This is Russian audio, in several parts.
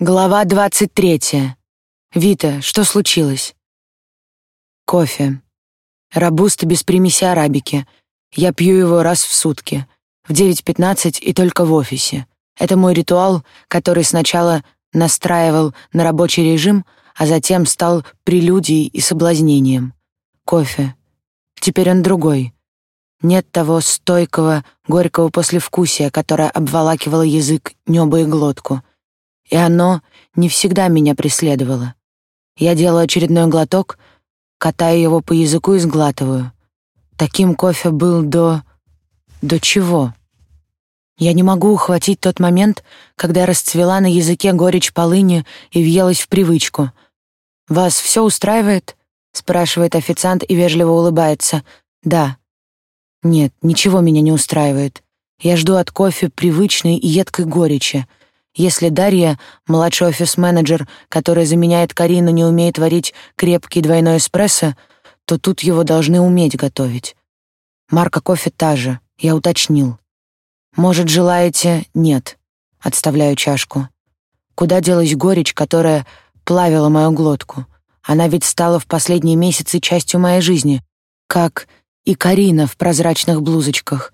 Глава двадцать третья. Вита, что случилось? Кофе. Робуста без примеси арабики. Я пью его раз в сутки. В 9.15 и только в офисе. Это мой ритуал, который сначала настраивал на рабочий режим, а затем стал прелюдией и соблазнением. Кофе. Теперь он другой. Нет того стойкого, горького послевкусия, которое обволакивало язык, небо и глотку. И оно не всегда меня преследовало. Я делаю очередной глоток, катаю его по языку и сглатываю. Таким кофе был до... До чего? Я не могу ухватить тот момент, когда расцвела на языке горечь полыни и въелась в привычку. «Вас все устраивает?» — спрашивает официант и вежливо улыбается. «Да». «Нет, ничего меня не устраивает. Я жду от кофе привычной и едкой горечи. Если Дарья, младший офис-менеджер, который заменяет Карину, не умеет варить крепкий двойной эспрессо, то тут его должны уметь готовить. Марка кофе та же, я уточнил. Может, желаете? Нет. Отставляю чашку. Куда делась горечь, которая плавила мою глотку? Она ведь стала в последние месяцы частью моей жизни, как и Карина в прозрачных блузочках.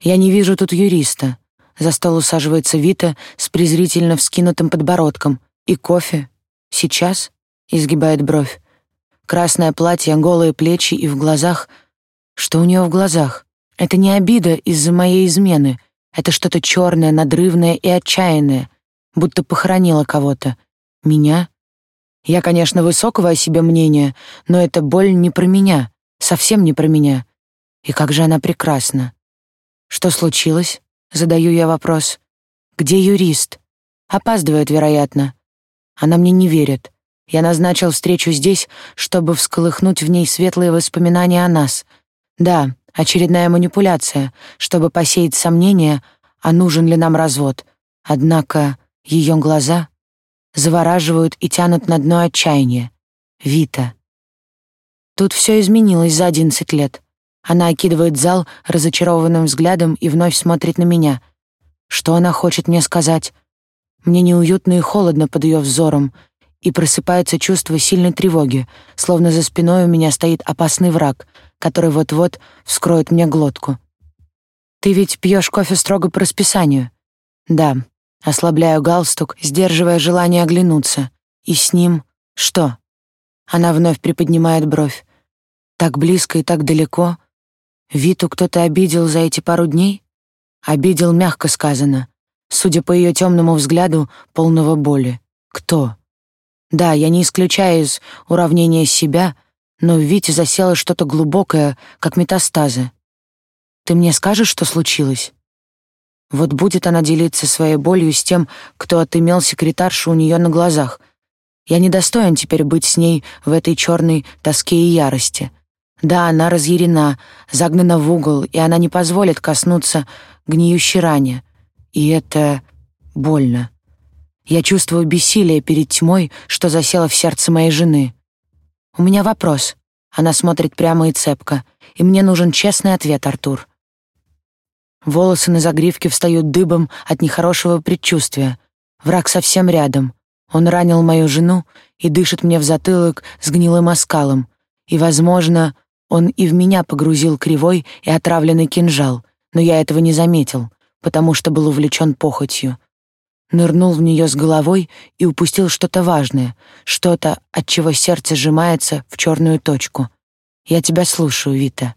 Я не вижу тут юриста. За стол усаживается Вита с презрительно вскинутым подбородком. И кофе? Сейчас? Изгибает бровь. Красное платье, голые плечи и в глазах... Что у нее в глазах? Это не обида из-за моей измены. Это что-то черное, надрывное и отчаянное. Будто похоронила кого-то. Меня? Я, конечно, высокого о себе мнения, но эта боль не про меня. Совсем не про меня. И как же она прекрасна. Что случилось? Задаю я вопрос. Где юрист? Опаздывает, вероятно. Она мне не верит. Я назначил встречу здесь, чтобы всколыхнуть в ней светлые воспоминания о нас. Да, очередная манипуляция, чтобы посеять сомнения, а нужен ли нам развод. Однако ее глаза завораживают и тянут на дно отчаяния. Вита. Тут все изменилось за одиннадцать лет. Она окидывает зал разочарованным взглядом и вновь смотрит на меня. Что она хочет мне сказать? Мне неуютно и холодно под ее взором, и просыпается чувство сильной тревоги, словно за спиной у меня стоит опасный враг, который вот-вот вскроет мне глотку. «Ты ведь пьешь кофе строго по расписанию?» «Да». Ослабляю галстук, сдерживая желание оглянуться. «И с ним что?» Она вновь приподнимает бровь. «Так близко и так далеко», Виту кто-то обидел за эти пару дней? Обидел, мягко сказано. Судя по ее темному взгляду, полного боли. Кто? Да, я не исключаю из уравнения себя, но в Вите засело что-то глубокое, как метастазы. Ты мне скажешь, что случилось? Вот будет она делиться своей болью с тем, кто отымел секретаршу у нее на глазах. Я недостоин теперь быть с ней в этой черной тоске и ярости. Да, она разъярена, загнана в угол, и она не позволит коснуться гниющей ране. И это больно. Я чувствую бессилие перед тьмой, что засела в сердце моей жены. У меня вопрос. Она смотрит прямо и цепко, и мне нужен честный ответ, Артур. Волосы на загривке встают дыбом от нехорошего предчувствия. Враг совсем рядом. Он ранил мою жену и дышит мне в затылок с гнилым оскалом. И, возможно, он и в меня погрузил кривой и отравленный кинжал, но я этого не заметил, потому что был увлечен похотью. Нырнул в нее с головой и упустил что-то важное, что-то, от чего сердце сжимается в черную точку. Я тебя слушаю, Вита.